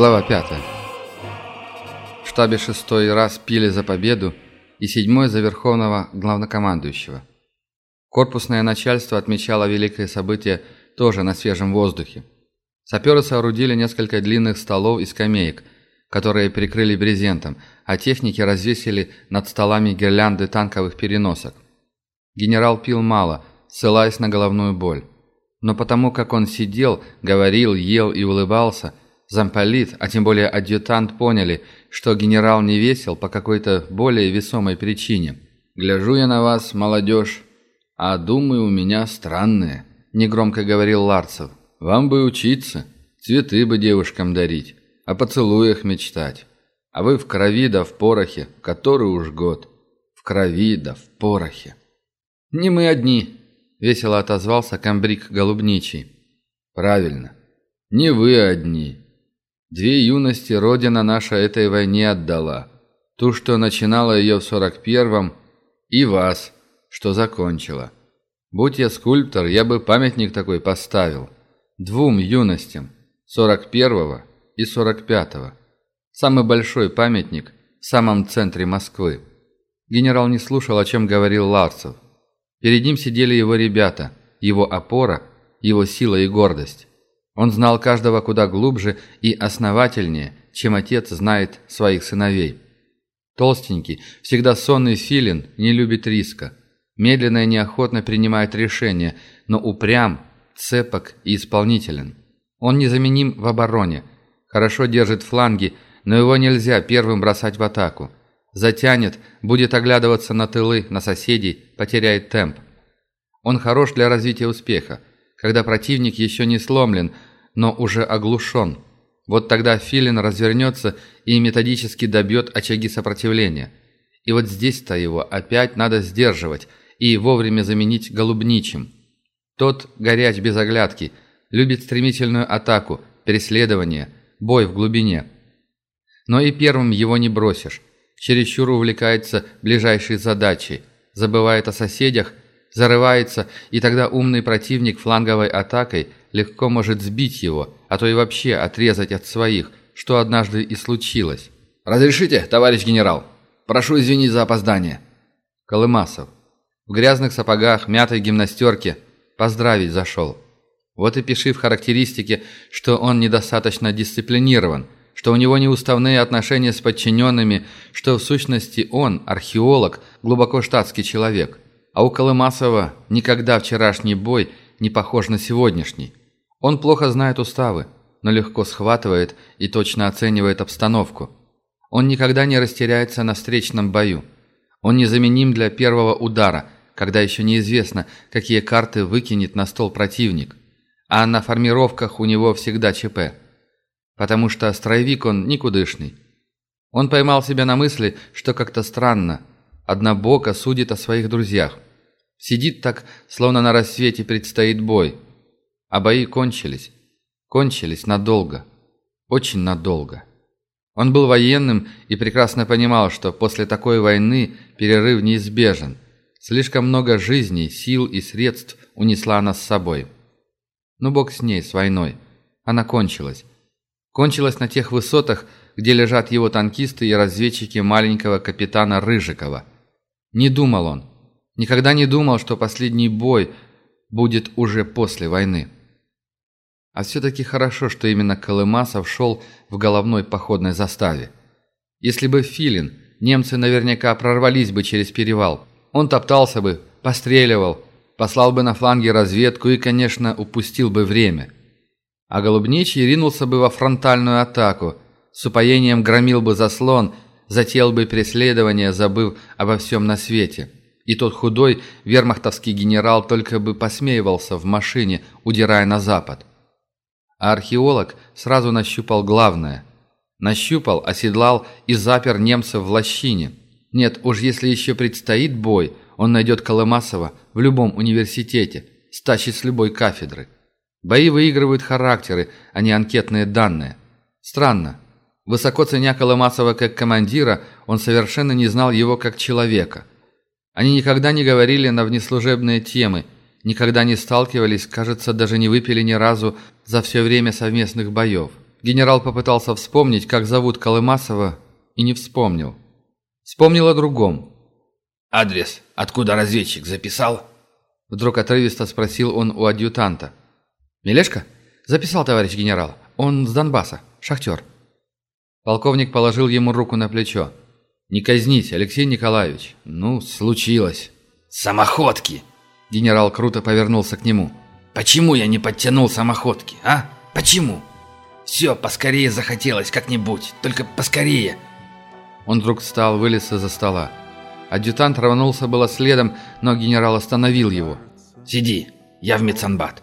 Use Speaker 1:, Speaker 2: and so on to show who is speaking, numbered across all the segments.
Speaker 1: Глава 5. В штабе шестой раз пили за победу и седьмой за верховного главнокомандующего. Корпусное начальство отмечало великое событие тоже на свежем воздухе. Саперы соорудили несколько длинных столов и скамеек, которые прикрыли брезентом, а техники развесили над столами гирлянды танковых переносок. Генерал пил мало, ссылаясь на головную боль. Но потому как он сидел, говорил, ел и улыбался, замполит, а тем более адъютант поняли, что генерал не весел по какой-то более весомой причине. «Гляжу я на вас, молодежь, а думаю, у меня странные», – негромко говорил Ларцев. «Вам бы учиться, цветы бы девушкам дарить, о поцелуях мечтать. А вы в крови да в порохе, который уж год. В крови да в порохе».
Speaker 2: «Не мы одни», — весело отозвался комбриг Голубничий.
Speaker 1: «Правильно. Не вы одни. Две юности Родина наша этой войне отдала. Ту, что начинала ее в сорок первом, и вас, что закончила. Будь я скульптор, я бы памятник такой поставил. Двум юностям, сорок первого и сорок пятого. Самый большой памятник в самом центре Москвы.
Speaker 2: Генерал не слушал, о чем говорил Ларцев. Перед ним сидели его ребята, его опора, его сила и гордость. Он знал каждого куда глубже и основательнее, чем отец знает своих сыновей. Толстенький, всегда сонный филин не любит риска. Медленно и неохотно принимает решения, но упрям, цепок и исполнителен. Он незаменим в обороне, хорошо держит фланги, но его нельзя первым бросать в атаку. Затянет, будет оглядываться на тылы, на соседей, потеряет темп. Он хорош для развития успеха, когда противник еще не сломлен, но уже оглушен. Вот тогда Филин развернется и методически добьет очаги сопротивления. И вот здесь-то его опять надо сдерживать и вовремя заменить голубничим. Тот горяч без оглядки, любит стремительную атаку, преследование, бой в глубине. Но и первым его не бросишь чересчур увлекается ближайшей задачей, забывает о соседях, зарывается, и тогда умный противник фланговой атакой легко может сбить его, а то и вообще отрезать от своих, что однажды и случилось.
Speaker 3: «Разрешите, товарищ генерал? Прошу извинить за опоздание».
Speaker 2: Колымасов. В грязных сапогах, мятой гимнастерке. Поздравить зашел. Вот и пиши в характеристике, что он недостаточно дисциплинирован – что у него неуставные отношения с подчиненными, что в сущности он, археолог, глубоко штатский человек. А у Колымасова никогда вчерашний бой не похож на сегодняшний. Он плохо знает уставы, но легко схватывает и точно оценивает обстановку. Он никогда не растеряется на встречном бою. Он незаменим для первого удара, когда еще неизвестно, какие карты выкинет на стол противник. А на формировках у него всегда ЧП – потому что строевик он никудышный. Он поймал себя на мысли, что как-то странно, однобоко судит о своих друзьях. Сидит так, словно на рассвете предстоит бой. А бои кончились. Кончились надолго. Очень надолго. Он был военным и прекрасно понимал, что после такой войны перерыв неизбежен. Слишком много жизней, сил и средств унесла она с собой. Ну, бог с ней, с войной. Она кончилась. Кончилось на тех высотах, где лежат его танкисты и разведчики маленького капитана Рыжикова. Не думал он, никогда не думал, что последний бой будет уже после войны. А все-таки хорошо, что именно Колымасов шел в головной походной заставе. Если бы Филин, немцы наверняка прорвались бы через перевал. Он топтался бы, постреливал, послал бы на фланге разведку и, конечно, упустил бы время – а Голубничий ринулся бы во фронтальную атаку, с упоением громил бы заслон, затеял бы преследование, забыв обо всем на свете. И тот худой вермахтовский генерал только бы посмеивался в машине, удирая на запад. А археолог сразу нащупал главное. Нащупал, оседлал и запер немцев в лощине. Нет, уж если еще предстоит бой, он найдет Колымасова в любом университете, стащит с любой кафедры. Бои выигрывают характеры, а не анкетные данные. Странно. Высоко ценя Коломасова как командира, он совершенно не знал его как человека. Они никогда не говорили на внеслужебные темы, никогда не сталкивались, кажется, даже не выпили ни разу за все время совместных боев. Генерал попытался вспомнить, как зовут Колымасова, и не вспомнил. Вспомнил о другом.
Speaker 4: «Адрес, откуда разведчик записал?»
Speaker 2: Вдруг отрывисто спросил он у адъютанта. «Мелешка?» «Записал, товарищ генерал. Он с Донбасса. Шахтер». Полковник положил ему руку на плечо. «Не казнить, Алексей Николаевич. Ну, случилось».
Speaker 4: «Самоходки!»
Speaker 2: Генерал круто повернулся к нему.
Speaker 4: «Почему я не подтянул самоходки, а? Почему? Все, поскорее захотелось как-нибудь, только поскорее!»
Speaker 2: Он вдруг встал, вылез из-за стола. Адъютант рванулся было следом, но генерал остановил его.
Speaker 4: «Сиди, я в медсанбат».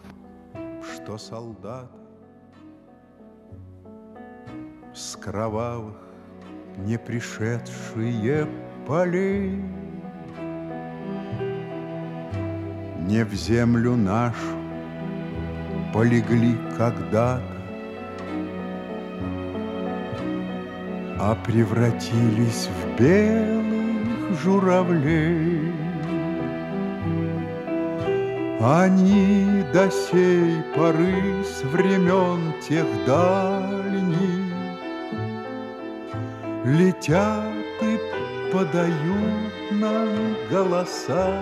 Speaker 5: Что солдат с кровавых не пришедшие полей Не в землю нашу полегли когда-то, А превратились в белых журавлей. Они до сей поры с времен тех дальних Летят и подают нам голоса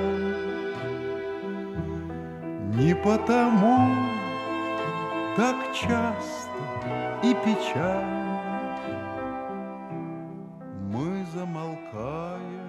Speaker 5: не потому так часто и печально Мы замолкаем.